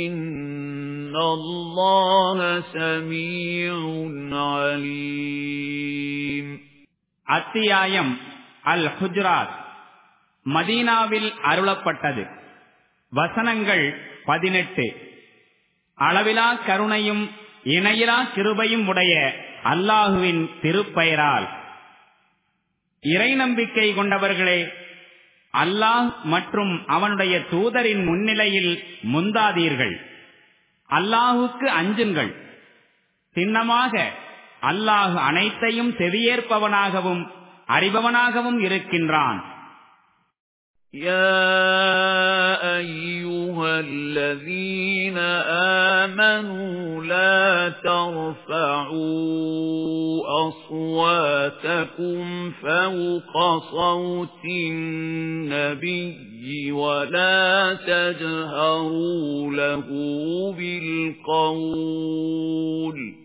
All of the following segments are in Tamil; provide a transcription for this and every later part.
إِنَّ اللَّهَ سَمِيعٌ عَلِيمٌ அத்தியாயம் அல் ஹுஜ்ராத் மதீனாவில் அருளப்பட்டது வசனங்கள் பதினெட்டு அளவிலா கருணையும் இணையிலா கிருபையும் உடைய அல்லாஹுவின் திருப்பெயரால் இறை நம்பிக்கை கொண்டவர்களே அல்லாஹ் மற்றும் அவனுடைய தூதரின் முன்னிலையில் முந்தாதீர்கள். அல்லாஹுக்கு அஞ்சுங்கள். சின்னமாக அல்லாஹ் அனைத்தையும் செவியேற்பவனாகவும் அறிபவனாகவும் இருக்கின்றான். أيها الذين آمنوا لا ترفعوا أصواتكم فوق صوت النبي ولا تجهروا له بالقول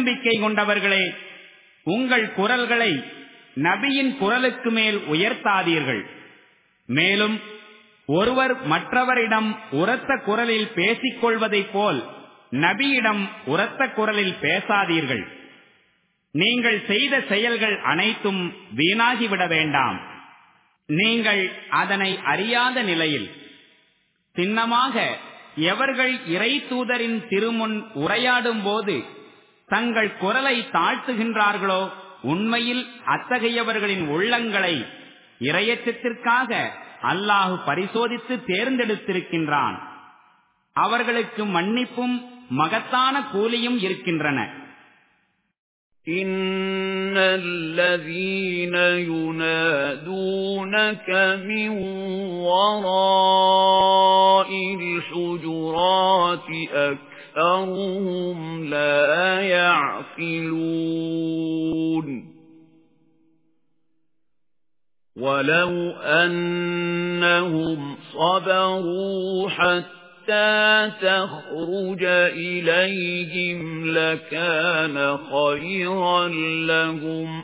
நம்பிக்கை கொண்டவர்களே உங்கள் குரல்களை நபியின் குரலுக்கு மேல் உயர்த்தாதீர்கள். மேலும் ஒருவர் மற்றவரிடம் உரத்த குரலில் பேசிக் கொள்வதைப் போல் நபியிடம் உரத்த குரலில் பேசாதீர்கள். நீங்கள் செய்த செயல்கள் அனைத்தும் வீணாகிவிட வேண்டாம். நீங்கள் அதனை அறியாத நிலையில் சின்னமாக எவர்கள் இறை தூதரின் திருமுன் உரையாடும் போது தங்கள் குரலை தாழ்த்துகின்றார்களோ உண்மையில் அத்தகையவர்களின் உள்ளங்களை இரையச்சத்திற்காக அல்லாஹு பரிசோதித்து தேர்ந்தெடுத்திருக்கின்றான் அவர்களுக்கு மன்னிப்பும் மகத்தான கூலியும் இருக்கின்றன إِنَّ الَّذِينَ يُنَادُونَكَ مِن وَرَاءِ الْحُجُرَاتِ أَكْثَرُهُمْ لَا يَعْقِلُونَ وَلَوْ أَنَّهُمْ صَبَرُوا حَتَّى تَخْرُجَ إِلَيْهِمْ لَكَانَ خَيْرًا لَّهُمْ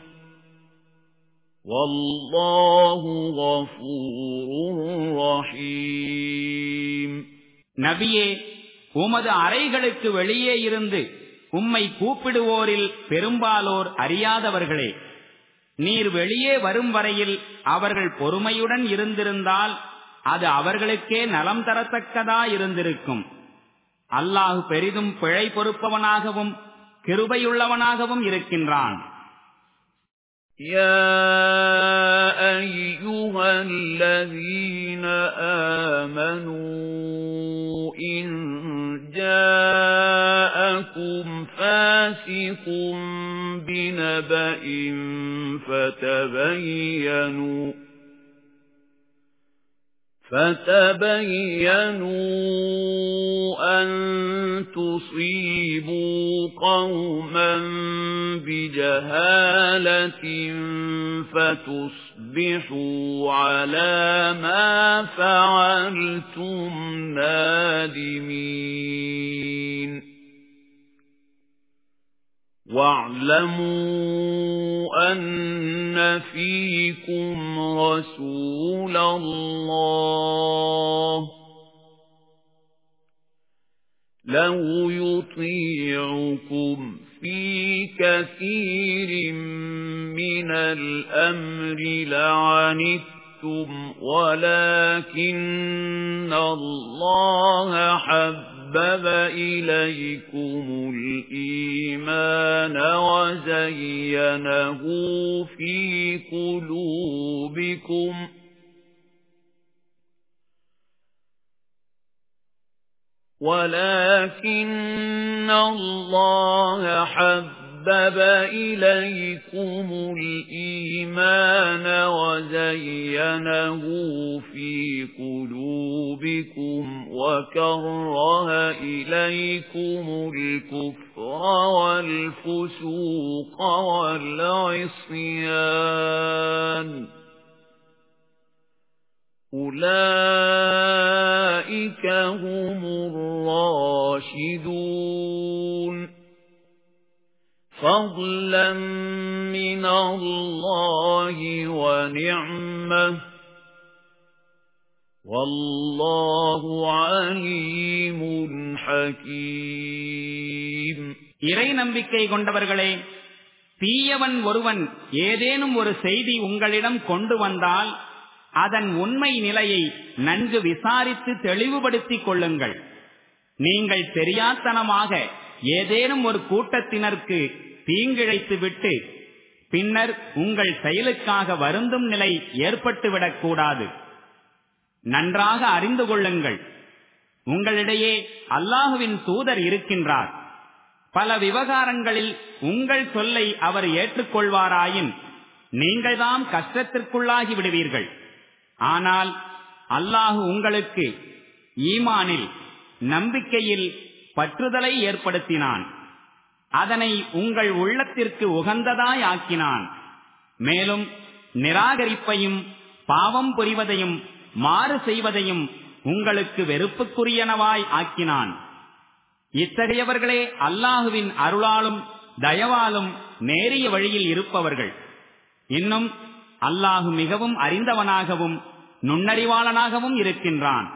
وَاللَّهُ غَفُورٌ رَّحِيمٌ நபியே உமது அறைகளுக்கு வெளியே இருந்து உம்மை கூப்பிடுவோரில் பெரும்பாலோர் அறியாதவர்களே நீர் வெளியே வரும் வரையில் அவர்கள் பொறுமையுடன் இருந்திருந்தால் அது அவர்களுக்கே நலம் தரத்தக்கதா இருந்திருக்கும் அல்லாஹு பெரிதும் பிழை பொறுப்பவனாகவும் கிருபையுள்ளவனாகவும் இருக்கின்றான் يا أيها الذين آمنوا بنبأ فتبينوا فتبينوا أن تصيبوا قوما بجهالة فتصبحوا على ما فعلتم نَادِمِينَ. وَاعْلَمُوا أَنَّ فِيكُمْ رَسُولَ اللَّهِ لَوْ يُطِيعُكُمْ فِي كَثِيرٍ مِنَ الْأَمْرِ لَعَنِتُّمْ وَلَكِنَّ اللَّهَ حَبَّبَ إِلَيْكُمُ الْإِيمَانَ وَزَيَّنَهُ فِي قُلُوبِكُمْ وَلَكِنَّ اللَّهَ حَبَّبَ إِلَيْكُمُ الْإِيمَانَ وَزَيَّنَهُ فِي قُلُوبِكُمْ وَكَرَّهَ إِلَيْكُمُ الْكُفْرَ وَالْفُسُوقَ وَالْعِصْيَانَ أُولَئِكَ هُمُ الرَّاشِدُونَ فَضْلًا مِنَ اللَّهِ وَنِعْمَةً وَاللَّهُ عَلِيمٌ حَكِيمٌ இறை நம்பிக்கை கொண்டவர்களே தீயவன் ஒருவன் ஏதேனும் ஒரு செய்தி உங்களிடம் கொண்டு வந்தால் அதன் உண்மை நிலையை நன்கு விசாரித்து தெளிவுபடுத்திக் கொள்ளுங்கள் நீங்கள் தெரியாத்தனமாக ஏதேனும் ஒரு கூட்டத்தினருக்கு தீங்கிழைத்து விட்டு பின்னர் உங்கள் செயலுக்காக வருந்தும் நிலை ஏற்பட்டுவிடக் கூடாது நன்றாக அறிந்து கொள்ளுங்கள். உங்களிடையே அல்லாஹுவின் தூதர் இருக்கின்றார். பல விவகாரங்களில் உங்கள் சொல்லை அவர் ஏற்றுக்கொள்வாராயின் நீங்கள்தான் கஷ்டத்திற்குள்ளாகி விடுவீர்கள். ஆனால் அல்லாஹு உங்களுக்கு ஈமானில் நம்பிக்கையில் பற்றுதலை ஏற்படுத்தினான். அதனை உங்கள் உள்ளத்திற்கு உகந்ததாய் ஆக்கினான். மேலும் நிராகரிப்பையும் பாவம் புரிவதையும் மாறு செய்வதையும் உங்களுக்கு வெறுப்புக்குரியனவாய் ஆக்கினான். இத்தகையவர்களே அல்லாஹுவின் அருளாலும் தயவாலும் நேரிய வழியில் இருப்பவர்கள். இன்னும் அல்லாஹு மிகவும் அறிந்தவனாகவும் நுண்ணறிவாளனாகவும் இருக்கின்றான்.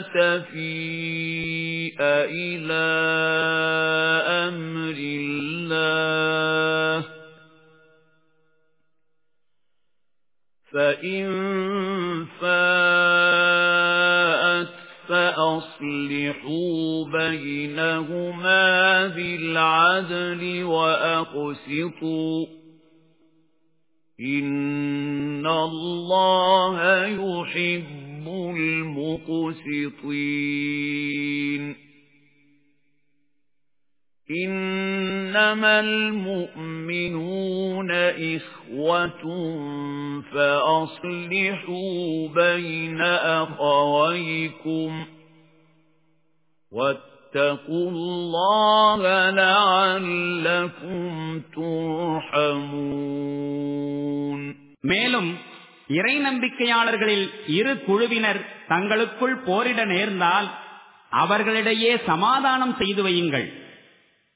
تَفِيءَ إِلَى أَمْرِ اللَّهِ. فَإِن فَاءَتْ فَأَصْلِحُوا بَيْنَهُمَا بِالْعَدْلِ وَأَقْسِطُوا. إِنَّ اللَّهَ يُحِبُّ الْمُقْسِطِينَ إِنَّمَا الْمُؤْمِنُونَ إِخْوَةٌ فَأَصْلِحُوا بَيْنَ أَخَوَيْكُمْ وَاتَّقُوا اللَّهَ لَعَلَّكُمْ تُرْحَمُونَ மேலும் இறை நம்பிக்கையாளர்களில் இரு குழுவினர் தங்களுக்குள் போரிட நேர்ந்தால் அவர்களிடையே சமாதானம் செய்து வையுங்கள்.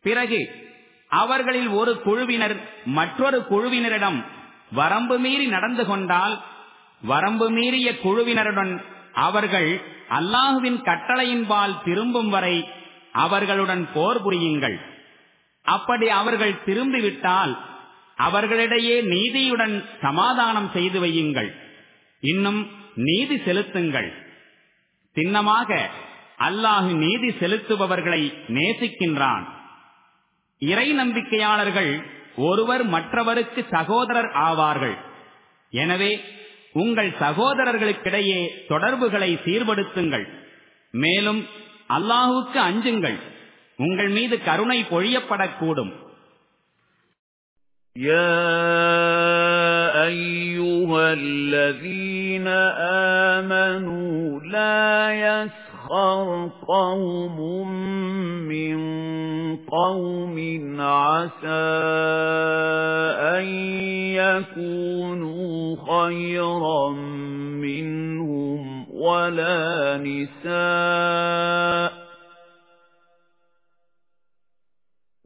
பிறகு அவர்களில் ஒரு குழுவினர் மற்றொரு குழுவினரிடம் வரம்பு மீறி நடந்து கொண்டால் வரம்பு மீறிய குழுவினருடன் அவர்கள் அல்லாஹுவின் கட்டளையின்பால் திரும்பும் வரை அவர்களுடன் போர் புரியுங்கள். அப்படி அவர்கள் திரும்பிவிட்டால் அவர்களிடையே நீதியுடன் சமாதானம் செய்து வையுங்கள். இன்னும் நீதி செலுத்துங்கள். சின்னமாக அல்லாஹு நீதி செலுத்துபவர்களை நேசிக்கின்றான். இறை நம்பிக்கையாளர்கள் ஒருவர் மற்றவருக்கு சகோதரர் ஆவார்கள். எனவே உங்கள் சகோதரர்களுக்கிடையே தொடர்புகளை சீர்படுத்துங்கள். மேலும் அல்லாஹுக்கு அஞ்சுங்கள். உங்கள் மீது கருணை பொழியப்படக்கூடும். يا أيها الذين آمنوا لا يسخر قوم من قوم عسى أن يكونوا خيرا منهم ولا نساء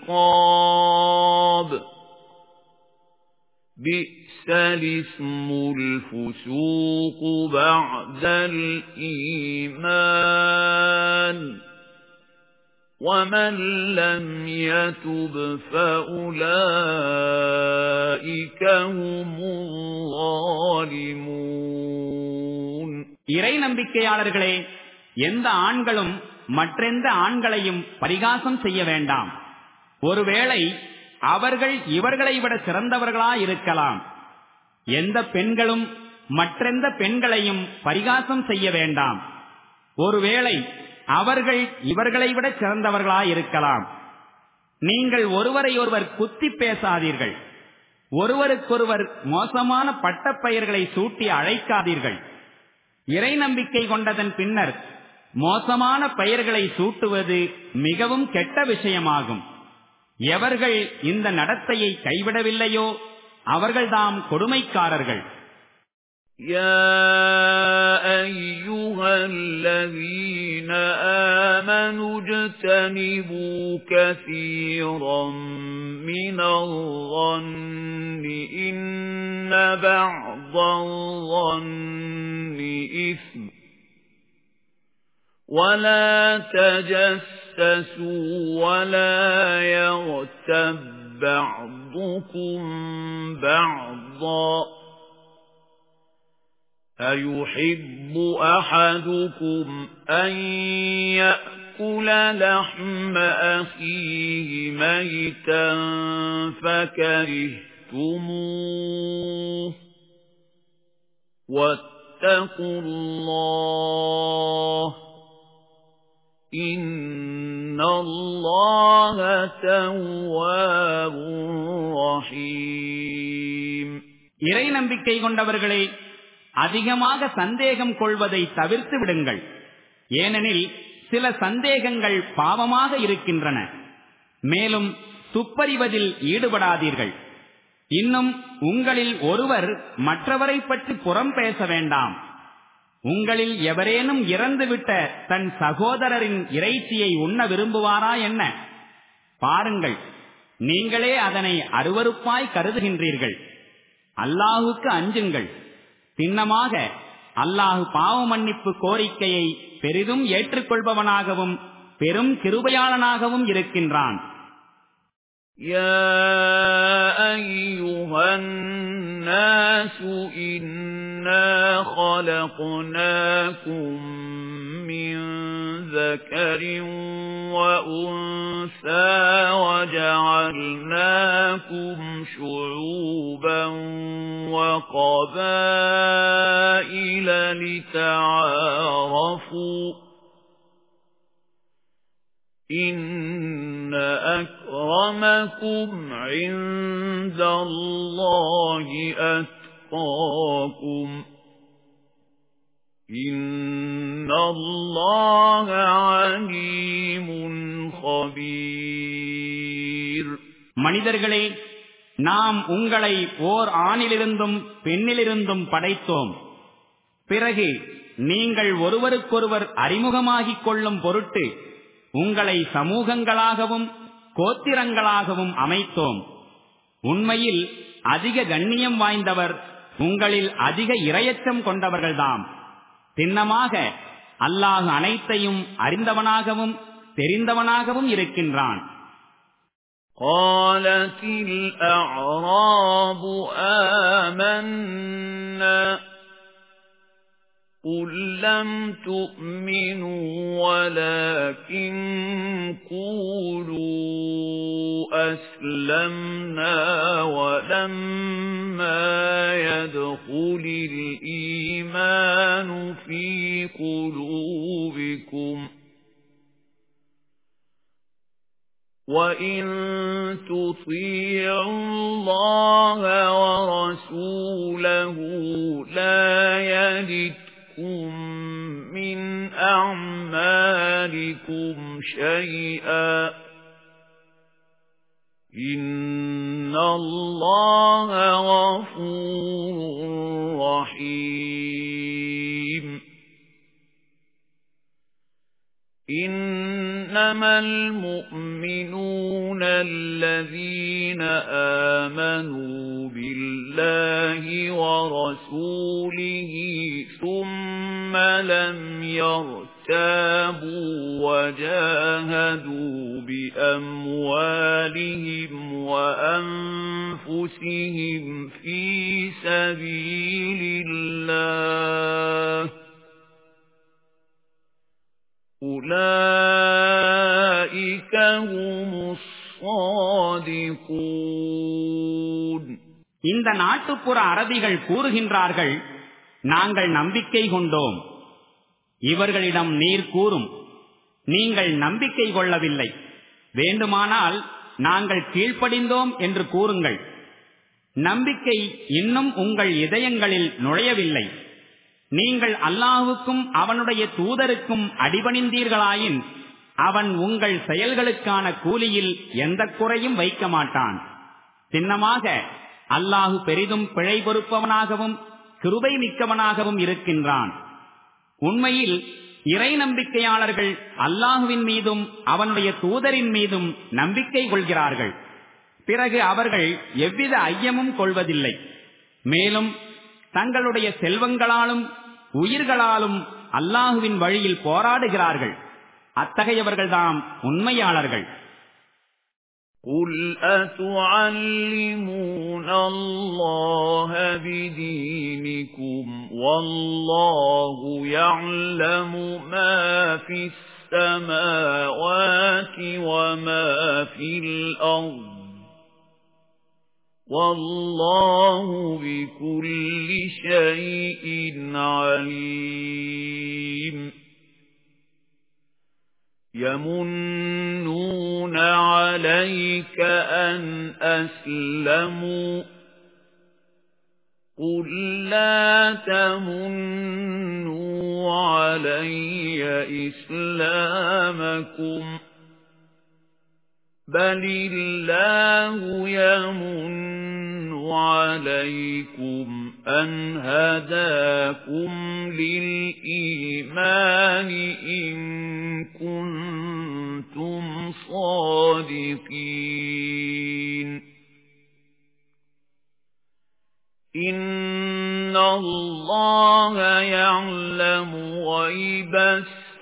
بالألقاب بئس الاسم الفسوق بعد الإيمان وَمَن لَّمْ يَتُبْ فَأُولَٰئِكَ هُمُ الظَّالِمُونَ இறை நம்பிக்கையாளர்களே எந்த ஆண்களும் மற்றெந்த ஆண்களையும் பரிகாசம் செய்ய வேண்டாம் ஒருவேளை அவர்கள் இவர்களை விட சிறந்தவர்களாயிருக்கலாம் எந்த பெண்களும் மற்றெந்த பெண்களையும் பரிகாசம் செய்ய வேண்டாம். ஒருவேளை அவர்கள் இவர்களை விட சிறந்தவர்களாயிருக்கலாம் நீங்கள் ஒருவரை ஒருவர் குத்தி பேசாதீர்கள். ஒருவருக்கொருவர் மோசமான பட்டப்பெயர்களை சூட்டி அழைக்காதீர்கள். இறை நம்பிக்கை கொண்டதன் பின்னர் மோசமான பெயர்களை சூட்டுவது மிகவும் கெட்ட விஷயமாகும். எவர்கள் இந்த நடத்தையை கைவிடவில்லையோ அவர்கள்தாம் கொடுமைக்காரர்கள் يا أيها الذين آمنوا اجتنبوا كثيرا من الظن إن بعض الظن إثم ولا تجسسوا ولا يغتب بعضكم بعضا أَيُحِبُّ أَحَدُكُمْ أَن يَأْكُلَ لَحْمَ أَخِيهِ مَيْتًا فَكَرِهْتُمُوهُ وَاتَّقُوا اللَّهَ إِنَّ اللَّهَ تَوَّابٌ رَحِيمٌ இறை நம்பிக்கை கொண்டவர்களே அதிகமாக சந்தேகம் கொள்வதை தவிர்த்து விடுங்கள் ஏனெனில் சில சந்தேகங்கள் பாவமாக இருக்கின்றன மேலும் துப்பறிவதில் ஈடுபடாதீர்கள் இன்னும் உங்களில் ஒருவர் மற்றவரை பற்றி புறம் பேச வேண்டாம் உங்களில் எவரேனும் இறந்துவிட்ட தன் சகோதரரின் இறைச்சியை உண்ண விரும்புவாரா என்ன பாருங்கள் நீங்களே அதனை அருவறுப்பாய் கருதுகின்றீர்கள் அல்லாஹுக்கு அஞ்சுங்கள் சின்னமாக அல்லாஹு பாவ மன்னிப்பு கோரிக்கையை பெரிதும் ஏற்றுக்கொள்பவனாகவும் பெரும் கிருபையாளனாகவும் இருக்கின்றான் يا أيها الناس إنا خلقناكم من ذكر وأنثى وجعلناكم شعوبا وقبائل لتعارفوا إن أكرمكم عند الله أتقاكم إِنَّ اللَّهَ عَلِيمٌ خَبِيرٌ மனிதர்களே நாம் உங்களை ஓர் ஆணிலிருந்தும் பெண்ணிலிருந்தும் படைத்தோம் பிறகு நீங்கள் ஒருவருக்கொருவர் அறிமுகமாகிக் கொள்ளும் பொருட்டு உங்களை சமூகங்களாகவும் கோத்திரங்களாகவும் அமைத்தோம் உண்மையில் அதிக கண்ணியம் வாய்ந்தவர் உங்களில் அதிக இரையச்சம் கொண்டவர்கள்தாம் சின்னமாக அல்லாஹ் அனைத்தையும் அறிந்தவனாகவும் தெரிந்தவனாகவும் இருக்கின்றான் قالت الأعراب آمنا قُل لَّمْ تُؤْمِنُوا وَلَكِن قُولُوا أَسْلَمْنَا وَلَمَّا يَدْخُلِ الْإِيمَانُ فِي قُلُوبِكُمْ ۖ وَإِن تُطِيعُوا اللَّهَ وَرَسُولَهُ يَرْتَابُوا وَجَاهَدُوا بِأَمْوَالِهِمْ وَأَنفُسِهِمْ فِي سَبِيلِ اللَّهِ أُولَئِكَ هُمُ الصَّادِقُونَ இந்த நாட்டுப்புற அரபிகள் கூறுகின்றார்கள் நாங்கள் நம்பிக்கை கொண்டோம் இவர்களிடம் நீர் கூறும் நீங்கள் நம்பிக்கை கொள்ளவில்லை. வேண்டுமானால் நாங்கள் கீழ்ப்படிந்தோம் என்று கூறுங்கள். நம்பிக்கை இன்னும் உங்கள் இதயங்களில் நுழையவில்லை. நீங்கள் அல்லாஹுக்கும் அவனுடைய தூதருக்கும் அடிபணிந்தீர்களாயின் அவன் உங்கள் செயல்களுக்கான கூலியில் எந்த குறையும் வைக்க மாட்டான். சின்னமாக அல்லாஹு பெரிதும் பிழை பொறுப்பவனாகவும் கிருபை மிக்கவனாகவும் இருக்கின்றான். உண்மையில் இறை நம்பிக்கையாளர்கள் அல்லாஹுவின் மீதும் அவனுடைய தூதரின் மீதும் நம்பிக்கை கொள்கிறார்கள். பிறகு அவர்கள் எவ்வித ஐயமும் கொள்வதில்லை. மேலும் தங்களுடைய செல்வங்களாலும் உயிர்களாலும் அல்லாஹுவின் வழியில் போராடுகிறார்கள். அத்தகையவர்கள்தான் உண்மையாளர்கள். قُلْ أَتُعَلِّمُونَ اللَّهَ بِدِينِكُمْ وَاللَّهُ يَعْلَمُ مَا فِي السَّمَاوَاتِ وَمَا فِي الْأَرْضِ وَاللَّهُ بِكُلِّ شَيْءٍ عَلِيمٌ يَمُنُّونَ عَلَيْكَ أَنْ أَسْلَمُوا قُل لَّا تَمُنُّوا عَلَيَّ إِسْلَامَكُمْ بَلِ اللَّهُ يَمُنُّ عَلَيْكُمْ أَنْ هَدَاكُمْ لِلْإِيمَانِ إِن كُنتُمْ صَادِقِينَ إِنَّ اللَّهَ يَعْلَمُ غَيْبَ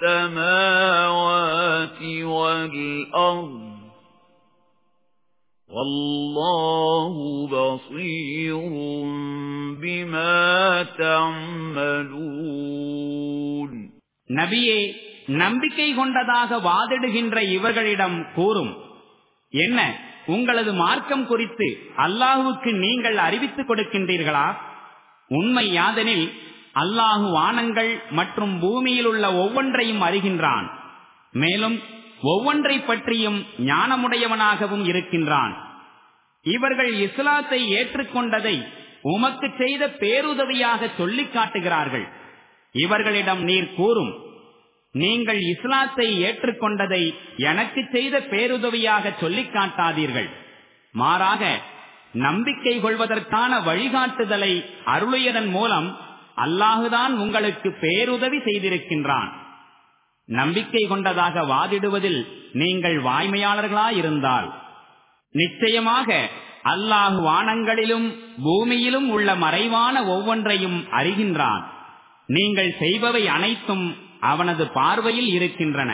السَّمَاوَاتِ وَالْأَرْضِ وَاللَّهُ بَصِيرٌ بِمَا تَعْمَلُونَ நபியே நம்பிக்கை கொண்டதாக வாதிடுகின்ற இவர்களிடம் கூறும் என்ன உங்களது மார்க்கம் குறித்து அல்லாஹுவுக்கு நீங்கள் அறிவித்துக் கொடுக்கின்றீர்களா உண்மை யாதெனில் அல்லாஹு வானங்கள் மற்றும் பூமியில் உள்ள ஒவ்வொன்றையும் அறிகின்றான் மேலும் ஒவ்வொன்றை பற்றியும் ஞானமுடையவனாகவும் இருக்கின்றான் இவர்கள் இஸ்லாத்தை ஏற்றுக்கொண்டதை உமக்கு செய்த பேருதவியாக சொல்லிக் காட்டுகிறார்கள். இவர்களிடம் நீர் கூறும் நீங்கள் இஸ்லாத்தை ஏற்றுக்கொண்டதை எனக்கு செய்த பேருதவியாக சொல்லிக் காட்டாதீர்கள். மாறாக நம்பிக்கை கொள்வதற்கான வழிகாட்டுதலை அருளியதன் மூலம் அல்லாஹுதான் உங்களுக்கு பேருதவி செய்திருக்கின்றான். நம்பிக்கை கொண்டதாக வாதிடுவதில் நீங்கள் வாய்மையாளர்களாயிருந்தால் நிச்சயமாக அல்லாஹு வானங்களிலும் பூமியிலும் உள்ள மறைவான ஒவ்வொன்றையும் அறிகின்றான். நீங்கள் செய்பவை அனைத்தும் அவனது பார்வையில் இருக்கின்றன.